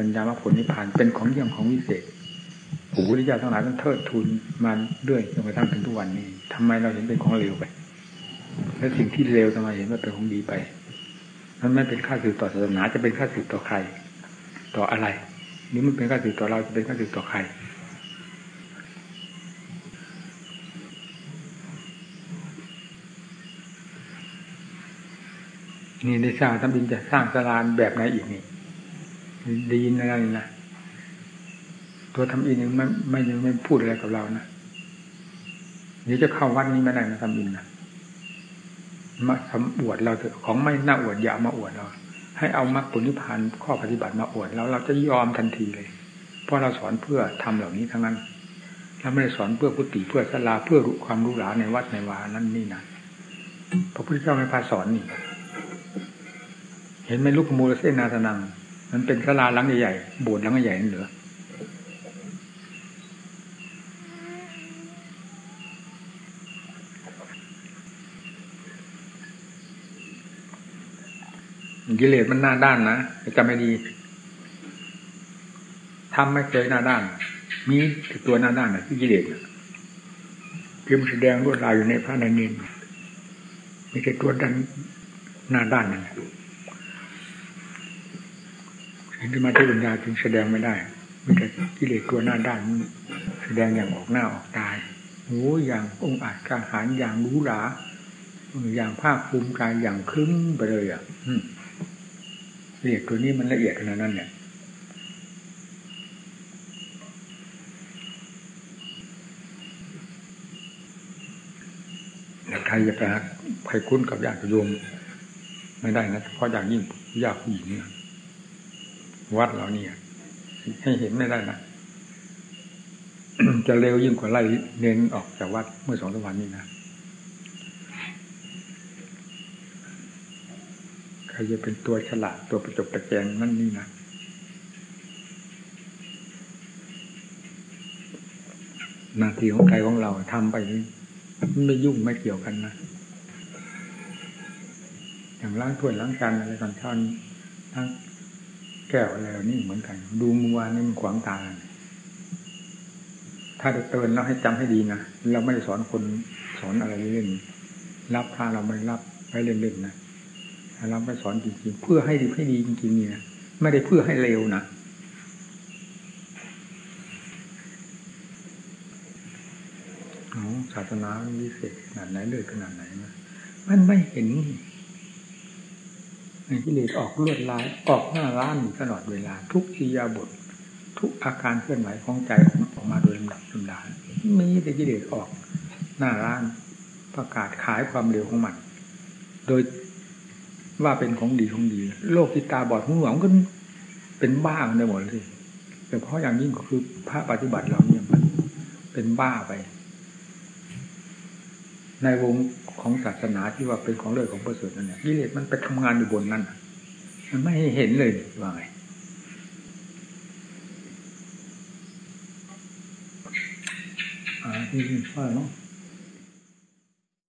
ปัญญามรรคผลนิพพานเป็นของเยี่ยมของวิเศษผู้พุทธเจ้าทั้งหลายท่านเทิดทูนมาเรื่อยจนกระทั่งถึงทุกวันนี้ทำไมเราเห็นเป็นของเลวไป และสิ่งที่เลวทำไมเห็นว่าเป็นของดีไปมันไม่เป็นค่าสืบต่อศาสนาจะเป็นค่าสืบต่อใคร ต่ออะไรนี่มันเป็นค่าสืบต่อเราจะเป็นค่าสืบต่อใครนี่ได้สร้างทำบินจะสร้างสลานแบบไหนอีกนี่ ดีนอะนี่นะตัวทำอินยังไม่ไม่ยังไม่พูดอะไรกับเรานะเดี๋ยวจะเข้าวัดนี้ไม่ได้นะทำอินนะมาทำอวดเราเถอะของไม่น่าอวดอย่ามาอวดเรา ให้เอามรรคผลนิพพานข้อปฏิบัติมาอวดแล้วเราจะยอมทันทีเลย เพราะเราสอนเพื่อทำเหล่านี้ทั้งนั้นเราไม่ได้สอนเพื่อพุติเพื่อสลาเพื่อรู้ความรู้หลาในวัดในวานั่นนี่นะพระพุทธเจ้าไม่พาสอนนี่ เห็นไหมลูกมูลเสนาสนัง มันเป็นสลาหลังใหญ่ๆโบสถ์หลังใหญ่นั่นเหรอกิเลสมันหน้าด้านนะจำไม่ดีทำไม่เคยหน้าด้าน มีตัวหน้าด้านนะที่กิเลสคือมันแสดงรวดลายอยู่ในพระนันนินมีแต่ตัวดันหน้าด้านนั่นแหละ สิ่งที่มาที่ปัญญาจึงแสดงไม่ได้มีแต่กิเลสตัวหน้าด้านแสดงอย่างออกหน้าออกตายโอ้อย่างองค์อาจกาหารอย่างรู้หราอย่างภาคภูมิกายอย่างคลึ้มไปเลยอะละเอียดตัวนี้มันละเอียดขนาดนั้นเนี่ยใครจะไปใครคุ้นกับญาติโยมไม่ได้นะเพราะอย่างยิ่งญาติผู้หญิง วัดเราเนี่ย ให้เห็นไม่ได้นะจะเร็วยิ่งกว่าไล่เน้นออกจากวัดเมื่อสองสวันนี้นะใครจะเป็นตัวฉลาดตัวประจบประแจงนั่นนี่นะหน้าที่ของใครของเราทำไปนี่ไม่ยุ่งไม่เกี่ยวกันนะอย่างล้างถ้วยล้างจานอะไรตอนเช้านี้ทั้ง แก้วอะไรนี่เหมือนกัน ดูมัวนี่มันขวางตา ถ้าเตือนเราให้จำให้ดีนะ เราไม่ได้สอนคนสอนอะไรเล่นรับพาเราไม่รับไปเล่นๆนะเราไปสอนจริงๆ เพื่อให้ดีให้ดีจริงๆนี่ยไม่ได้เพื่อให้เร็วนะศาสนาวิเศษขนาดไหนเลยขนาดไหนนะมันไม่เห็น กิเลสออกลวดลายออกหน้าร้านอยู่ตลอดเวลา ทุกอิยาบท ทุกอาการเคลื่อนไหวของใจออกมาโดยลำดับลำดามีแต่กิเลสออกหน้าร้านประกาศขายความเร็วของมัน โดยว่าเป็นของดีของดี โลกที่ตาบอดหูหวงก็เป็นบ้าในหมดเลยแต่เพราะอย่างยิ่งก็คือพระปฏิบัติเราเนี่ยมันเป็นบ้าไป ในวง ของศาสนาที่ว่าเป็นของเลิศของประเสริฐนั่นแหละกิเลสมันไปทำงานอยู่บนนั่นมันไม่เห็นเลยว่าไงอ่าที่นี่ว่าเนาะ